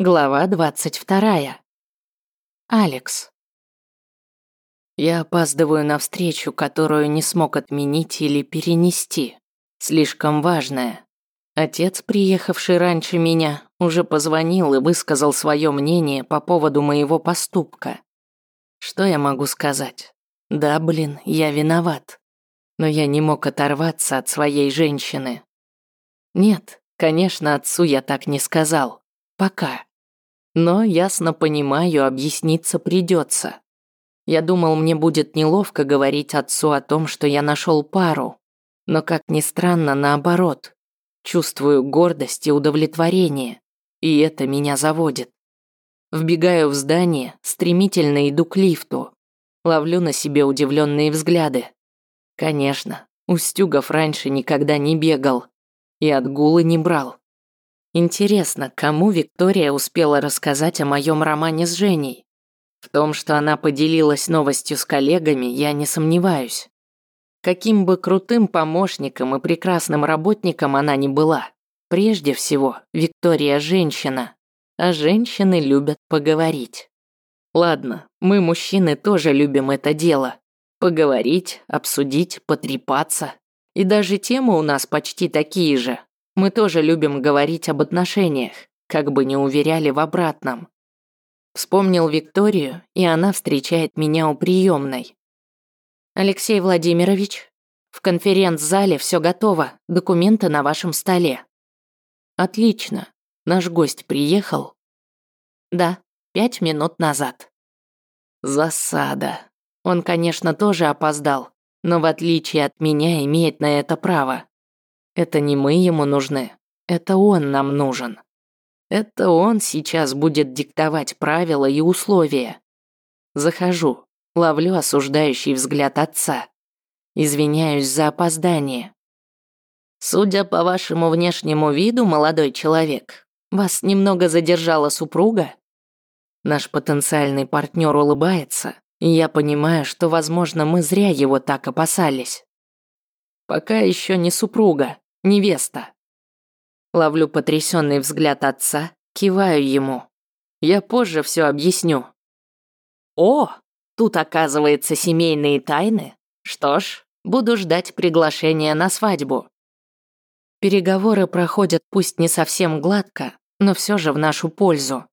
Глава 22. Алекс. Я опаздываю на встречу, которую не смог отменить или перенести. Слишком важная. Отец, приехавший раньше меня, уже позвонил и высказал свое мнение по поводу моего поступка. Что я могу сказать? Да, блин, я виноват. Но я не мог оторваться от своей женщины. Нет, конечно, отцу я так не сказал. Пока. Но ясно понимаю, объясниться придется. Я думал, мне будет неловко говорить отцу о том, что я нашел пару. Но, как ни странно, наоборот. Чувствую гордость и удовлетворение. И это меня заводит. Вбегаю в здание, стремительно иду к лифту. Ловлю на себе удивленные взгляды. Конечно, Устюгов раньше никогда не бегал. И отгулы не брал. Интересно, кому Виктория успела рассказать о моем романе с Женей? В том, что она поделилась новостью с коллегами, я не сомневаюсь. Каким бы крутым помощником и прекрасным работником она ни была, прежде всего, Виктория женщина, а женщины любят поговорить. Ладно, мы, мужчины, тоже любим это дело. Поговорить, обсудить, потрепаться. И даже темы у нас почти такие же, мы тоже любим говорить об отношениях, как бы не уверяли в обратном. Вспомнил Викторию, и она встречает меня у приемной. Алексей Владимирович, в конференц-зале все готово, документы на вашем столе. Отлично. Наш гость приехал? Да, пять минут назад. Засада. Он, конечно, тоже опоздал, но в отличие от меня имеет на это право. Это не мы ему нужны, это он нам нужен. Это он сейчас будет диктовать правила и условия. Захожу, ловлю осуждающий взгляд отца. Извиняюсь за опоздание. Судя по вашему внешнему виду, молодой человек, вас немного задержала супруга? Наш потенциальный партнер улыбается, и я понимаю, что, возможно, мы зря его так опасались. Пока еще не супруга, невеста. Ловлю потрясенный взгляд отца, киваю ему. Я позже все объясню. О, тут оказывается семейные тайны. Что ж, буду ждать приглашения на свадьбу. Переговоры проходят пусть не совсем гладко, но все же в нашу пользу.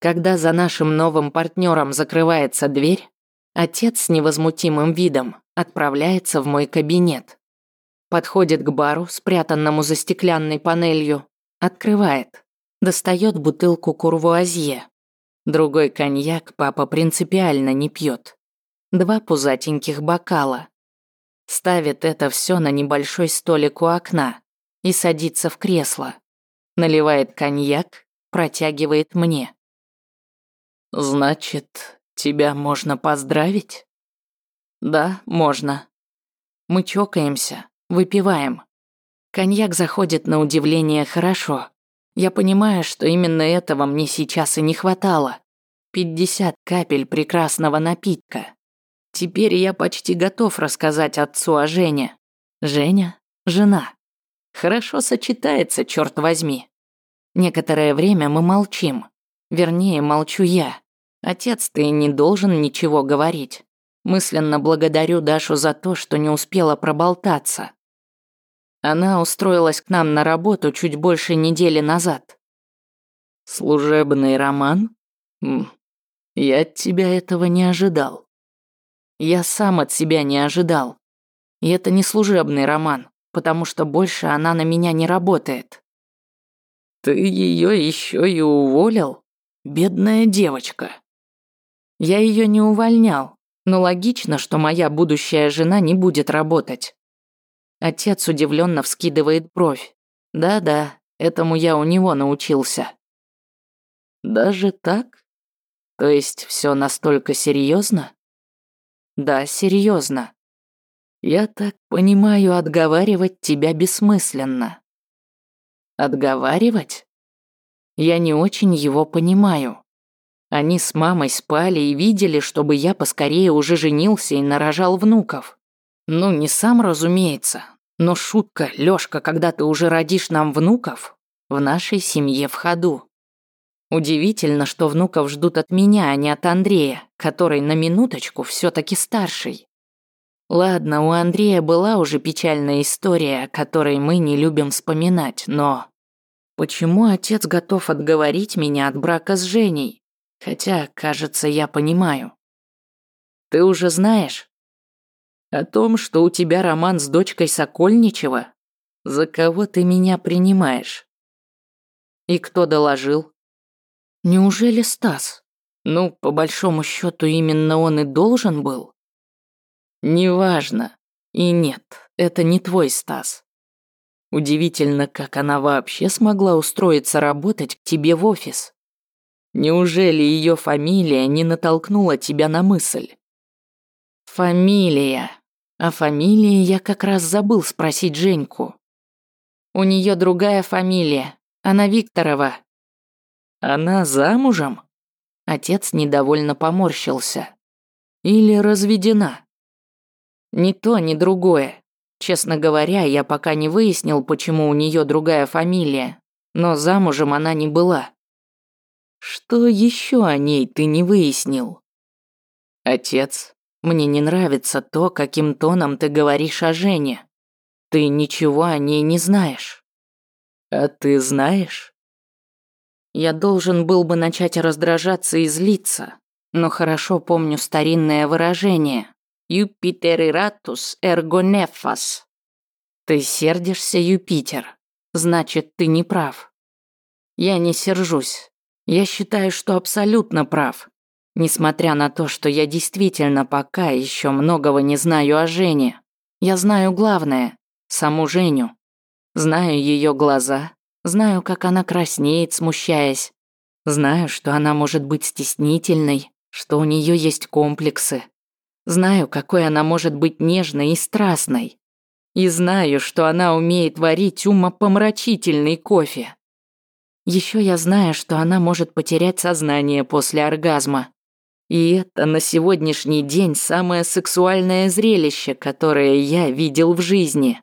Когда за нашим новым партнером закрывается дверь, отец с невозмутимым видом отправляется в мой кабинет. Подходит к бару, спрятанному за стеклянной панелью. Открывает. Достает бутылку курвуазье. Другой коньяк папа принципиально не пьет. Два пузатеньких бокала. Ставит это все на небольшой столик у окна и садится в кресло. Наливает коньяк, протягивает мне. «Значит, тебя можно поздравить?» «Да, можно». Мы чокаемся, Выпиваем. Коньяк заходит на удивление хорошо. Я понимаю, что именно этого мне сейчас и не хватало. 50 капель прекрасного напитка. Теперь я почти готов рассказать отцу о Жене. Женя – жена. Хорошо сочетается, черт возьми. Некоторое время мы молчим. Вернее, молчу я. Отец, ты не должен ничего говорить. Мысленно благодарю Дашу за то, что не успела проболтаться. Она устроилась к нам на работу чуть больше недели назад. Служебный роман? Я от тебя этого не ожидал. Я сам от себя не ожидал. И это не служебный роман, потому что больше она на меня не работает. Ты ее еще и уволил? Бедная девочка. Я ее не увольнял, но логично, что моя будущая жена не будет работать. Отец удивленно вскидывает бровь. Да-да, этому я у него научился. Даже так? То есть все настолько серьезно? Да, серьезно. Я так понимаю, отговаривать тебя бессмысленно. Отговаривать? Я не очень его понимаю. Они с мамой спали и видели, чтобы я поскорее уже женился и нарожал внуков. Ну, не сам, разумеется. Но шутка, Лёшка, когда ты уже родишь нам внуков, в нашей семье в ходу. Удивительно, что внуков ждут от меня, а не от Андрея, который на минуточку все таки старший. Ладно, у Андрея была уже печальная история, о которой мы не любим вспоминать, но... Почему отец готов отговорить меня от брака с Женей? Хотя, кажется, я понимаю. Ты уже знаешь? О том, что у тебя роман с дочкой Сокольничева? За кого ты меня принимаешь? И кто доложил? Неужели Стас? Ну, по большому счету, именно он и должен был. Неважно. И нет, это не твой Стас. Удивительно, как она вообще смогла устроиться работать к тебе в офис. Неужели ее фамилия не натолкнула тебя на мысль? Фамилия. О фамилии я как раз забыл спросить Женьку. У нее другая фамилия. Она Викторова. Она замужем? Отец недовольно поморщился. Или разведена? Ни то, ни другое. Честно говоря, я пока не выяснил, почему у нее другая фамилия, но замужем она не была. Что еще о ней ты не выяснил? Отец, мне не нравится то, каким тоном ты говоришь о Жене. Ты ничего о ней не знаешь. А ты знаешь? Я должен был бы начать раздражаться и злиться, но хорошо помню старинное выражение «Юпитериратус эргонефас». Ты сердишься, Юпитер. Значит, ты не прав. Я не сержусь. Я считаю, что абсолютно прав. Несмотря на то, что я действительно пока еще многого не знаю о Жене. Я знаю главное – саму Женю. Знаю ее глаза, знаю, как она краснеет, смущаясь. Знаю, что она может быть стеснительной, что у нее есть комплексы. Знаю, какой она может быть нежной и страстной. И знаю, что она умеет варить умопомрачительный кофе. Еще я знаю, что она может потерять сознание после оргазма. И это на сегодняшний день самое сексуальное зрелище, которое я видел в жизни.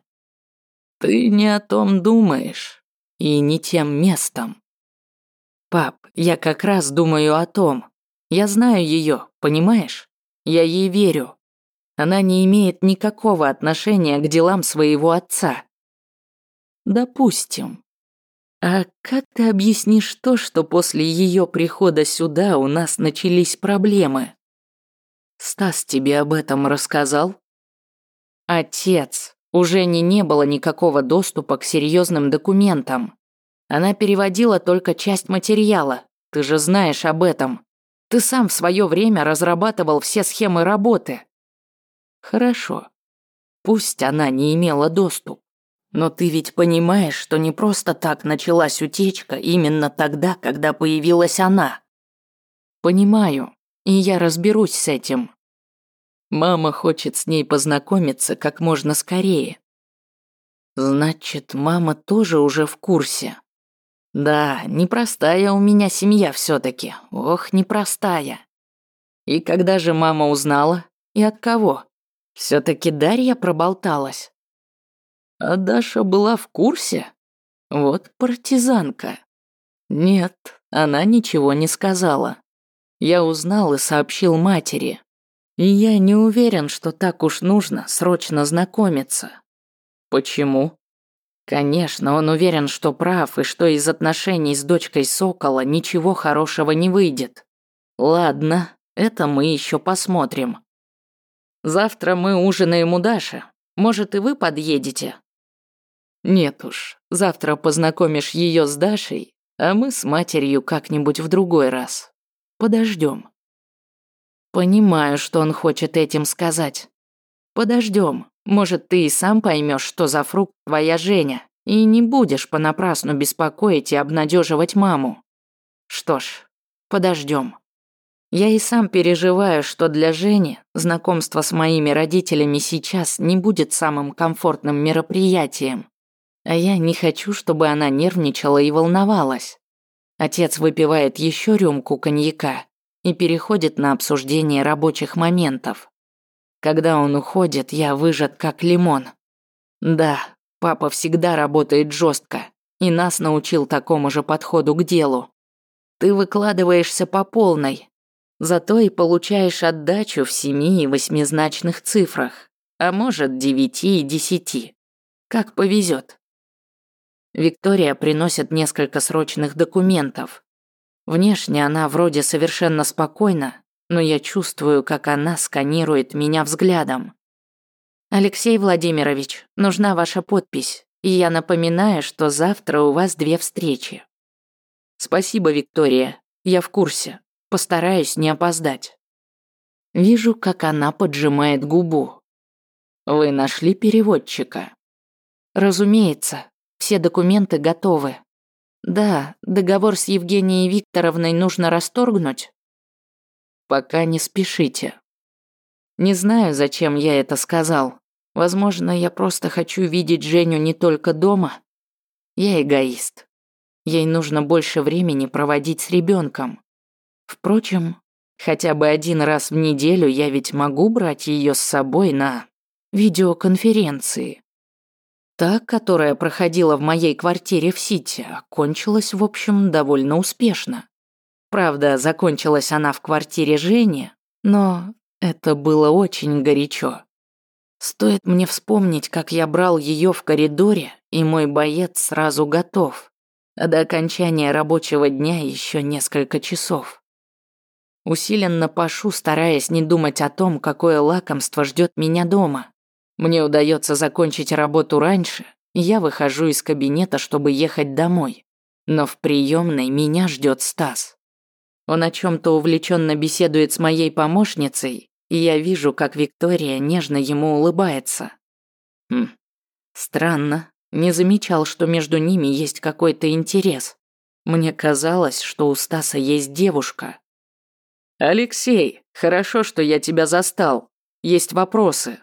Ты не о том думаешь и не тем местом. Пап, я как раз думаю о том. Я знаю ее, понимаешь? Я ей верю. Она не имеет никакого отношения к делам своего отца. Допустим. А как ты объяснишь то, что после ее прихода сюда у нас начались проблемы? Стас тебе об этом рассказал? Отец. У Жени не было никакого доступа к серьезным документам. Она переводила только часть материала. Ты же знаешь об этом. Ты сам в свое время разрабатывал все схемы работы. Хорошо. Пусть она не имела доступ. Но ты ведь понимаешь, что не просто так началась утечка именно тогда, когда появилась она. Понимаю, и я разберусь с этим. Мама хочет с ней познакомиться как можно скорее. Значит, мама тоже уже в курсе. Да, непростая у меня семья все таки Ох, непростая. И когда же мама узнала? И от кого? все таки Дарья проболталась. А Даша была в курсе? Вот партизанка. Нет, она ничего не сказала. Я узнал и сообщил матери. И я не уверен, что так уж нужно срочно знакомиться. Почему? Конечно, он уверен, что прав и что из отношений с дочкой Сокола ничего хорошего не выйдет. Ладно, это мы еще посмотрим. Завтра мы ужинаем у Даши. Может, и вы подъедете? Нет уж, завтра познакомишь ее с Дашей, а мы с матерью как-нибудь в другой раз. Подождем. Понимаю, что он хочет этим сказать. Подождем. Может, ты и сам поймешь, что за фрукт твоя Женя, и не будешь понапрасну беспокоить и обнадеживать маму. Что ж, подождем. Я и сам переживаю, что для Жени знакомство с моими родителями сейчас не будет самым комфортным мероприятием. А я не хочу, чтобы она нервничала и волновалась. Отец выпивает еще рюмку коньяка и переходит на обсуждение рабочих моментов. Когда он уходит, я выжат как лимон. Да, папа всегда работает жестко и нас научил такому же подходу к делу. Ты выкладываешься по полной. Зато и получаешь отдачу в семи и восьмизначных цифрах, а может девяти и десяти. Как повезет. Виктория приносит несколько срочных документов. Внешне она вроде совершенно спокойна, но я чувствую, как она сканирует меня взглядом. «Алексей Владимирович, нужна ваша подпись, и я напоминаю, что завтра у вас две встречи». «Спасибо, Виктория, я в курсе. Постараюсь не опоздать». Вижу, как она поджимает губу. «Вы нашли переводчика?» «Разумеется, все документы готовы. Да, договор с Евгенией Викторовной нужно расторгнуть, Пока не спешите. Не знаю, зачем я это сказал. Возможно, я просто хочу видеть Женю не только дома. Я эгоист. Ей нужно больше времени проводить с ребенком. Впрочем, хотя бы один раз в неделю я ведь могу брать ее с собой на видеоконференции. Та, которая проходила в моей квартире в Сити, кончилась, в общем, довольно успешно. Правда, закончилась она в квартире Жени, но это было очень горячо. Стоит мне вспомнить, как я брал ее в коридоре, и мой боец сразу готов. А до окончания рабочего дня еще несколько часов. Усиленно пашу, стараясь не думать о том, какое лакомство ждет меня дома. Мне удается закончить работу раньше, я выхожу из кабинета, чтобы ехать домой. Но в приемной меня ждет Стас. Он о чем-то увлеченно беседует с моей помощницей, и я вижу, как Виктория нежно ему улыбается. Хм, странно. Не замечал, что между ними есть какой-то интерес. Мне казалось, что у Стаса есть девушка. «Алексей, хорошо, что я тебя застал. Есть вопросы».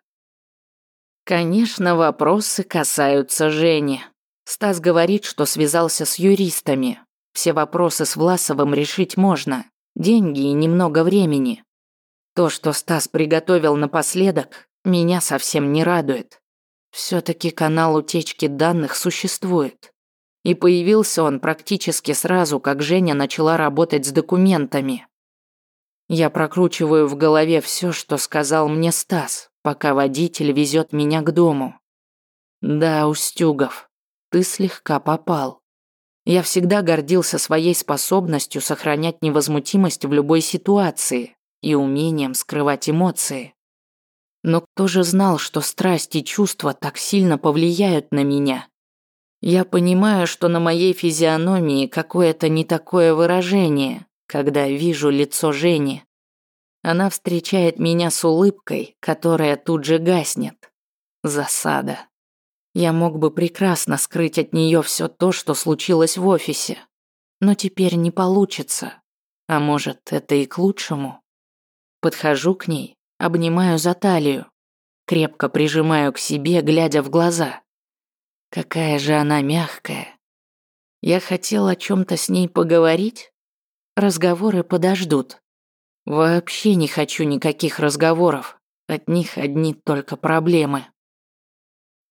Конечно, вопросы касаются Жени. Стас говорит, что связался с юристами. Все вопросы с Власовым решить можно. Деньги и немного времени. То, что Стас приготовил напоследок, меня совсем не радует. Все-таки канал утечки данных существует. И появился он практически сразу, как Женя начала работать с документами. Я прокручиваю в голове все, что сказал мне Стас, пока водитель везет меня к дому. Да, Устюгов, ты слегка попал. Я всегда гордился своей способностью сохранять невозмутимость в любой ситуации и умением скрывать эмоции. Но кто же знал, что страсть и чувства так сильно повлияют на меня? Я понимаю, что на моей физиономии какое-то не такое выражение, когда вижу лицо Жени. Она встречает меня с улыбкой, которая тут же гаснет. Засада. Я мог бы прекрасно скрыть от нее все то, что случилось в офисе. Но теперь не получится. А может, это и к лучшему. Подхожу к ней, обнимаю за талию, крепко прижимаю к себе, глядя в глаза. Какая же она мягкая. Я хотел о чем то с ней поговорить. Разговоры подождут. Вообще не хочу никаких разговоров. От них одни только проблемы.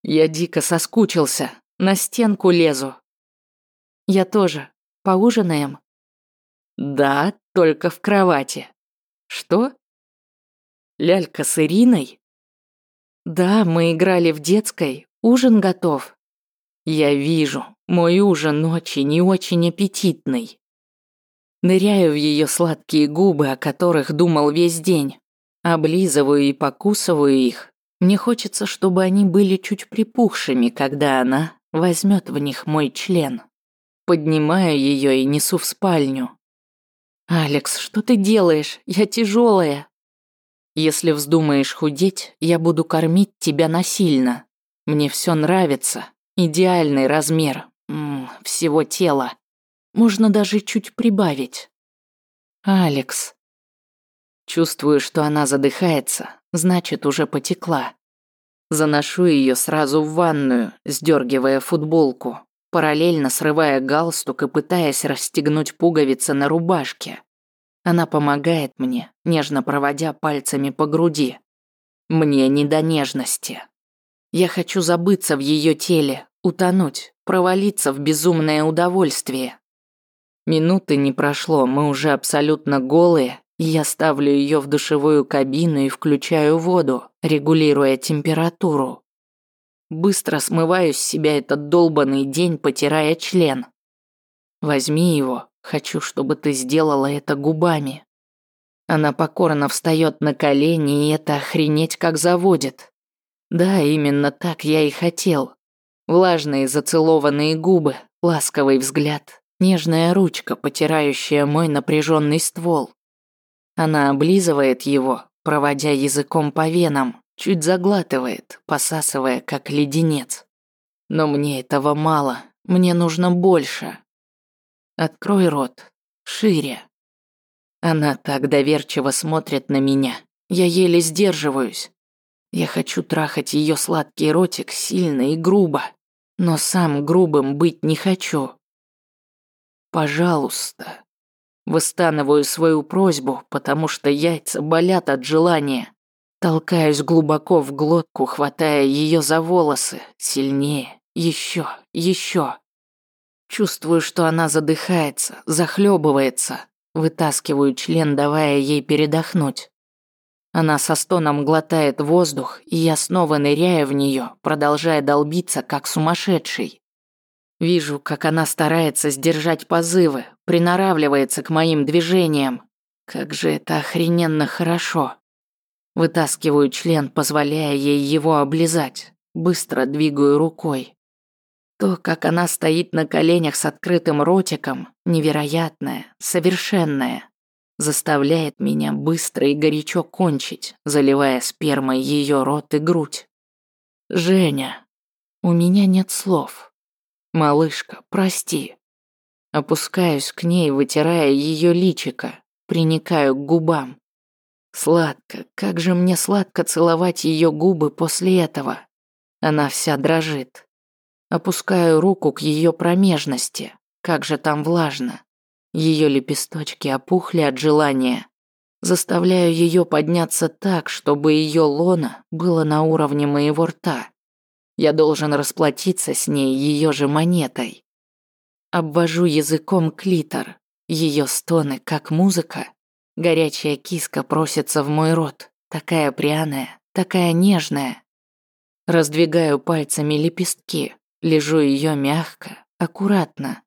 Я дико соскучился. На стенку лезу. Я тоже. Поужинаем? Да, только в кровати. Что? Лялька с Ириной? Да, мы играли в детской. Ужин готов. Я вижу, мой ужин очень и очень аппетитный. Ныряю в ее сладкие губы, о которых думал весь день. Облизываю и покусываю их, мне хочется, чтобы они были чуть припухшими, когда она возьмет в них мой член. Поднимаю ее и несу в спальню. «Алекс, что ты делаешь? Я тяжелая. Если вздумаешь худеть, я буду кормить тебя насильно. Мне все нравится. Идеальный размер. М -м, всего тела. Можно даже чуть прибавить. Алекс. Чувствую, что она задыхается, значит, уже потекла. Заношу ее сразу в ванную, сдергивая футболку, параллельно срывая галстук и пытаясь расстегнуть пуговицы на рубашке. Она помогает мне, нежно проводя пальцами по груди. Мне не до нежности. Я хочу забыться в ее теле, утонуть, провалиться в безумное удовольствие. Минуты не прошло, мы уже абсолютно голые, я ставлю ее в душевую кабину и включаю воду, регулируя температуру. Быстро смываю с себя этот долбанный день, потирая член. Возьми его, хочу, чтобы ты сделала это губами. Она покорно встает на колени, и это охренеть как заводит. Да, именно так я и хотел. Влажные зацелованные губы, ласковый взгляд, нежная ручка, потирающая мой напряженный ствол. Она облизывает его, проводя языком по венам, чуть заглатывает, посасывая как леденец. Но мне этого мало, мне нужно больше. Открой рот, шире. Она так доверчиво смотрит на меня, я еле сдерживаюсь. Я хочу трахать ее сладкий ротик сильно и грубо, но сам грубым быть не хочу. Пожалуйста. Выстанываю свою просьбу, потому что яйца болят от желания. Толкаюсь глубоко в глотку, хватая ее за волосы, сильнее, еще, еще. Чувствую, что она задыхается, захлебывается. Вытаскиваю член, давая ей передохнуть. Она со стоном глотает воздух, и я снова ныряю в нее, продолжая долбиться, как сумасшедший. Вижу, как она старается сдержать позывы, приноравливается к моим движениям. Как же это охрененно хорошо. Вытаскиваю член, позволяя ей его облизать. Быстро двигаю рукой. То, как она стоит на коленях с открытым ротиком, невероятное, совершенное, заставляет меня быстро и горячо кончить, заливая спермой ее рот и грудь. Женя, у меня нет слов. «Малышка, прости». Опускаюсь к ней, вытирая ее личико, приникаю к губам. Сладко, как же мне сладко целовать ее губы после этого. Она вся дрожит. Опускаю руку к ее промежности, как же там влажно. Ее лепесточки опухли от желания. Заставляю ее подняться так, чтобы ее лона было на уровне моего рта. Я должен расплатиться с ней ее же монетой. Обвожу языком клитор. Ее стоны, как музыка. Горячая киска просится в мой рот. Такая пряная, такая нежная. Раздвигаю пальцами лепестки. Лежу ее мягко, аккуратно.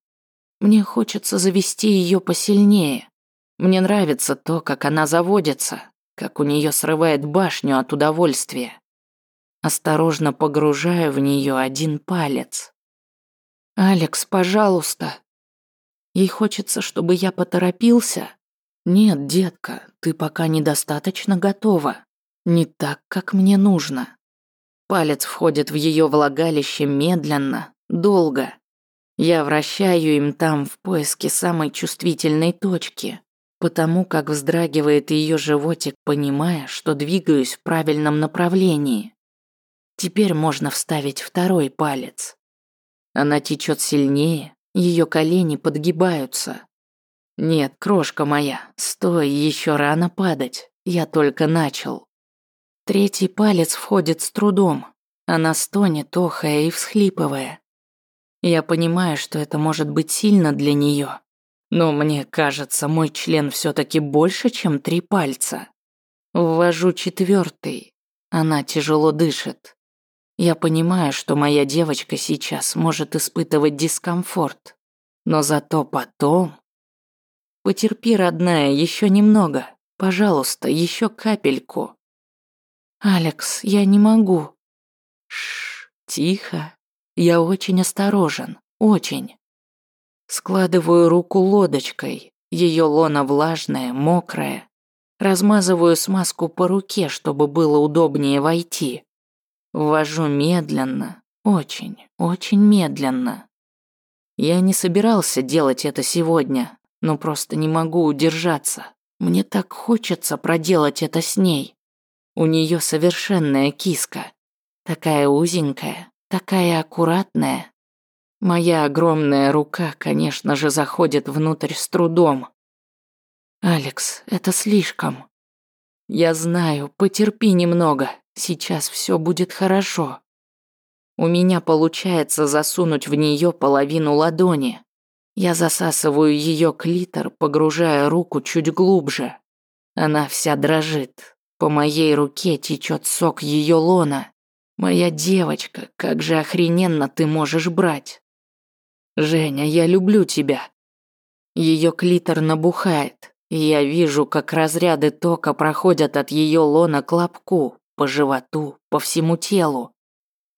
Мне хочется завести ее посильнее. Мне нравится то, как она заводится, как у нее срывает башню от удовольствия. Осторожно погружаю в нее один палец. «Алекс, пожалуйста». Ей хочется, чтобы я поторопился. «Нет, детка, ты пока недостаточно готова. Не так, как мне нужно». Палец входит в ее влагалище медленно, долго. Я вращаю им там в поиске самой чувствительной точки, потому как вздрагивает ее животик, понимая, что двигаюсь в правильном направлении. Теперь можно вставить второй палец. Она течет сильнее, ее колени подгибаются. Нет, крошка моя, стой, еще рано падать. Я только начал. Третий палец входит с трудом. Она стонет, охая и всхлипывая. Я понимаю, что это может быть сильно для нее, но мне кажется, мой член все-таки больше, чем три пальца. Ввожу четвертый. Она тяжело дышит. Я понимаю, что моя девочка сейчас может испытывать дискомфорт, но зато потом... Потерпи, родная, еще немного. Пожалуйста, еще капельку. Алекс, я не могу. Шш, тихо. Я очень осторожен, очень. Складываю руку лодочкой. Ее лона влажная, мокрая. Размазываю смазку по руке, чтобы было удобнее войти. Ввожу медленно, очень, очень медленно. Я не собирался делать это сегодня, но просто не могу удержаться. Мне так хочется проделать это с ней. У нее совершенная киска. Такая узенькая, такая аккуратная. Моя огромная рука, конечно же, заходит внутрь с трудом. Алекс, это слишком. Я знаю, потерпи немного. Сейчас все будет хорошо. У меня получается засунуть в нее половину ладони. Я засасываю ее клитор, погружая руку чуть глубже. Она вся дрожит. По моей руке течет сок ее лона. Моя девочка, как же охрененно ты можешь брать. Женя, я люблю тебя. Ее клитор набухает, я вижу, как разряды тока проходят от ее лона к лобку, по животу, по всему телу.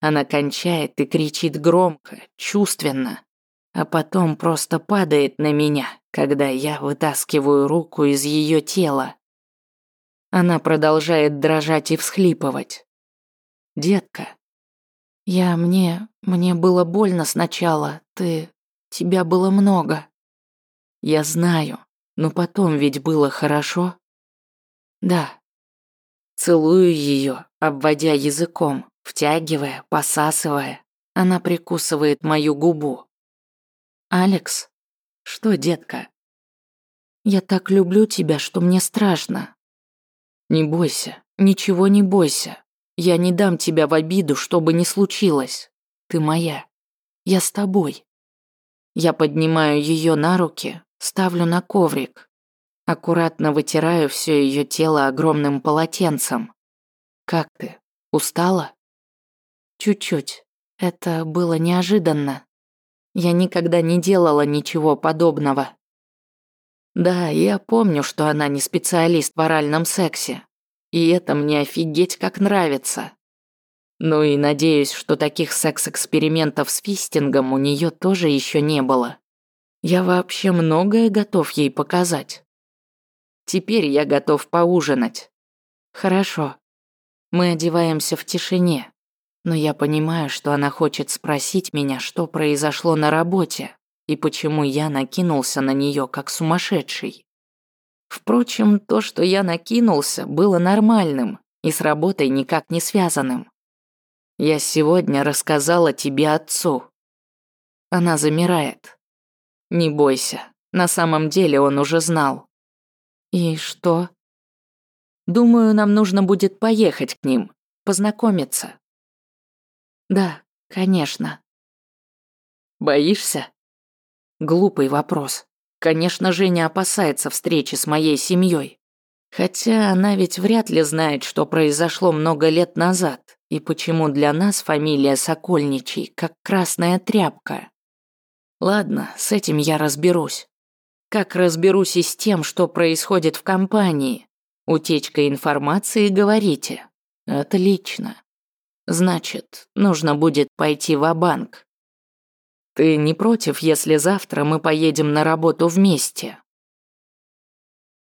Она кончает и кричит громко, чувственно, а потом просто падает на меня, когда я вытаскиваю руку из ее тела. Она продолжает дрожать и всхлипывать. «Детка, я мне... мне было больно сначала, ты... тебя было много». Я знаю, но потом ведь было хорошо. Да. Целую ее, обводя языком, втягивая, посасывая. Она прикусывает мою губу. Алекс, что, детка? Я так люблю тебя, что мне страшно. Не бойся, ничего не бойся. Я не дам тебя в обиду, что бы ни случилось. Ты моя. Я с тобой. Я поднимаю ее на руки, Ставлю на коврик. Аккуратно вытираю все ее тело огромным полотенцем. Как ты? Устала? Чуть-чуть. Это было неожиданно. Я никогда не делала ничего подобного. Да, я помню, что она не специалист в оральном сексе. И это мне офигеть как нравится. Ну и надеюсь, что таких секс-экспериментов с фистингом у нее тоже еще не было. Я вообще многое готов ей показать. Теперь я готов поужинать. Хорошо. Мы одеваемся в тишине, но я понимаю, что она хочет спросить меня, что произошло на работе и почему я накинулся на нее как сумасшедший. Впрочем, то, что я накинулся, было нормальным и с работой никак не связанным. Я сегодня рассказала тебе отцу. Она замирает. Не бойся, на самом деле он уже знал. И что? Думаю, нам нужно будет поехать к ним, познакомиться. Да, конечно. Боишься? Глупый вопрос. Конечно, Женя опасается встречи с моей семьей. Хотя она ведь вряд ли знает, что произошло много лет назад, и почему для нас фамилия Сокольничий как красная тряпка. Ладно, с этим я разберусь. Как разберусь и с тем, что происходит в компании? Утечка информации, говорите? Отлично. Значит, нужно будет пойти в банк Ты не против, если завтра мы поедем на работу вместе?